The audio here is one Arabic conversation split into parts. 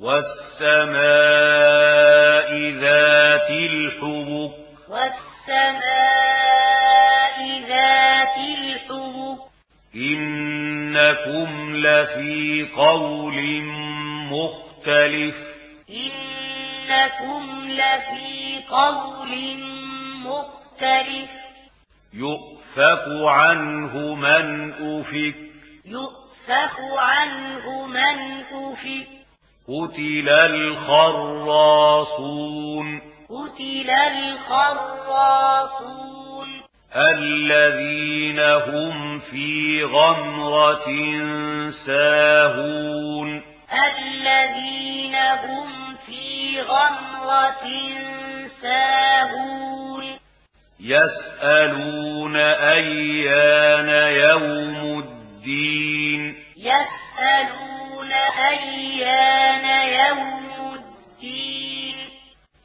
والسماء ذات الحبك. والسماء ذات الحبك. إنكم لفي قول مختلف. إنكم لفي قول مختلف. يؤفك عنه من أفك. يؤفك عنه من أفك. قتل الخراصون قتل الخراصون الذين هم في غمرة ساهون الذين هم في غمرة ساهون يسألون أيان يوم الدين يسألون أيان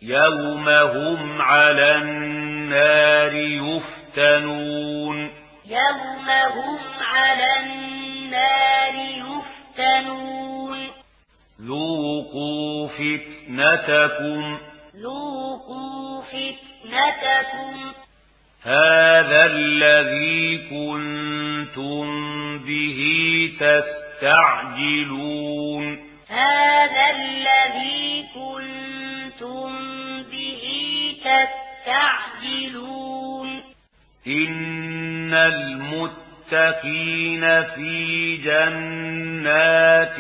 يوم هم على النار يفتنون يوم هم على النار يفتنون ذوقوا فتنتكم ذوقوا فتنتكم هذا الذي كنتم به تستعجلون هذا الذي كنتم به تستعجلون. إن المتقين في جنات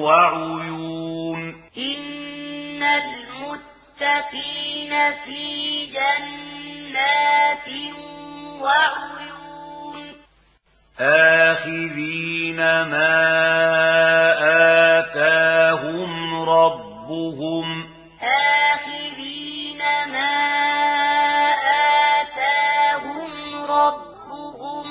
وعيون. إن المتقين في جنات وعيون. آخذين ما آتاهم ربهم آخذين ما آتاهم ربهم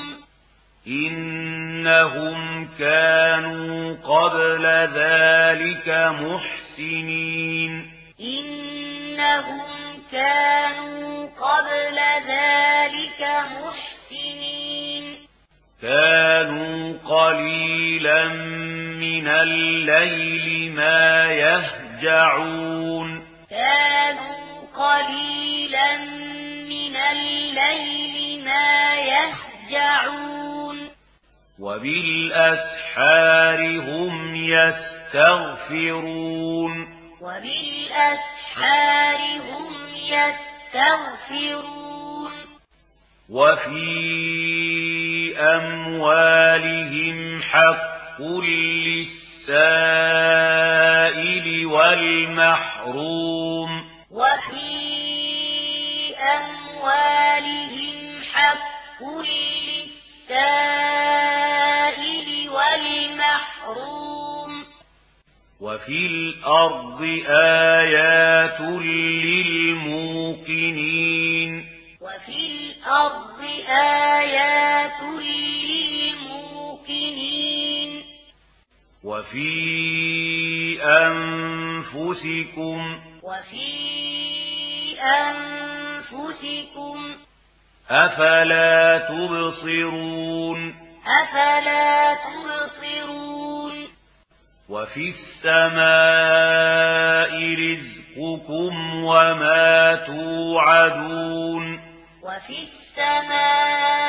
إنهم كانوا قبل ذلك محسنين إنهم كانوا قبل ذلك محسنين كانوا قليلا من الليل ما يهدون يهجعون كانوا قليلا من الليل ما يهجعون. وبالأسحار هم يستغفرون. وبالأسحار هم يستغفرون. وفي أموالهم حق للسائل والمحروم وفي أموالهم حق للسائل والمحروم. وفي الأرض آيات للموقنين. وفي الأرض آيات للموقنين. وفي أنفسكم وفي أنفسكم أفلا تبصرون أفلا تبصرون وفي السماء رزقكم وما توعدون وفي السماء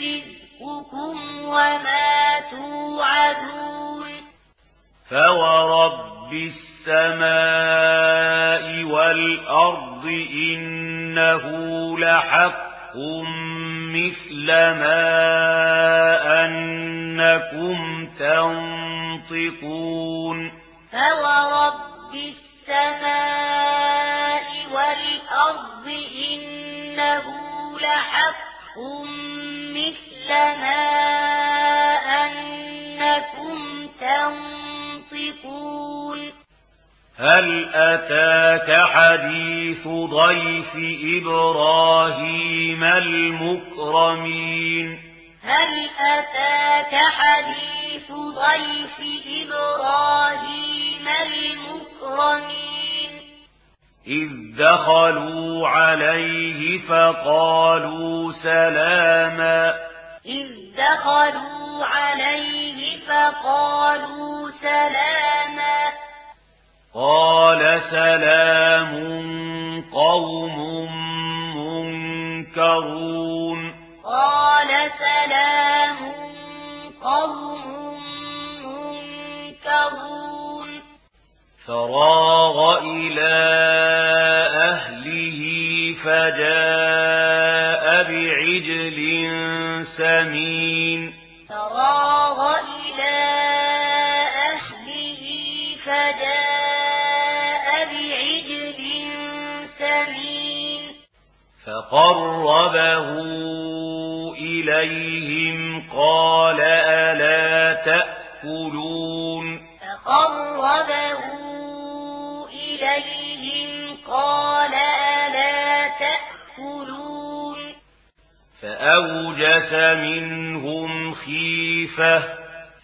رزقكم وما توعدون فورب السماء والأرض إنه لحق مثل ما أنكم تنطقون فورب السماء والأرض إنه لحق هل أتاك حديث ضيف إبراهيم المكرمين؟ هل أتاك حديث ضيف إبراهيم المكرمين؟ إذ دخلوا عليه فقالوا سلاما. إذ دخلوا عليه فقالوا سلاما. قال سلام قوم منكرون. قال سلام قوم منكرون. فراغ إلى أهله فجاء بعجل سمين. فراغ فقربه إليهم قال ألا تأكلون فقربه إليهم قال ألا تأكلون فأوجس منهم خيفة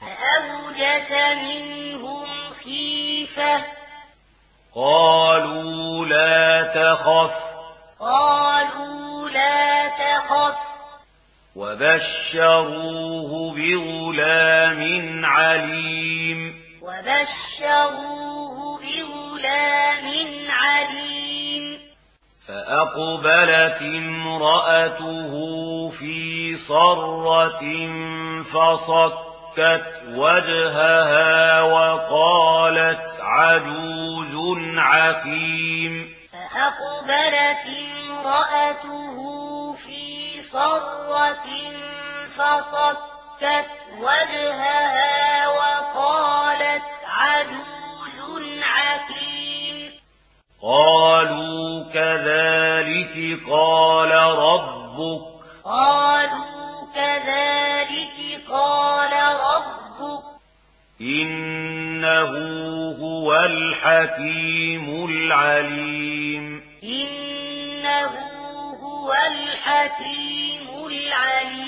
فأوجس منهم خيفة قالوا لا تخف قالوا لا تخف. وبشروه بغلام عليم. وبشروه بغلام عليم. فأقبلت امرأته في صرة فصكت وجهها وقالت عجوز عقيم. فأقبلت امرأته في صرة فصكت وجهها وقالت عجوز عكيم قالوا كذلك قال ربك. قالوا كذلك قال ربك. إنه هو الحكيم العليم. هو الحكيم العليم.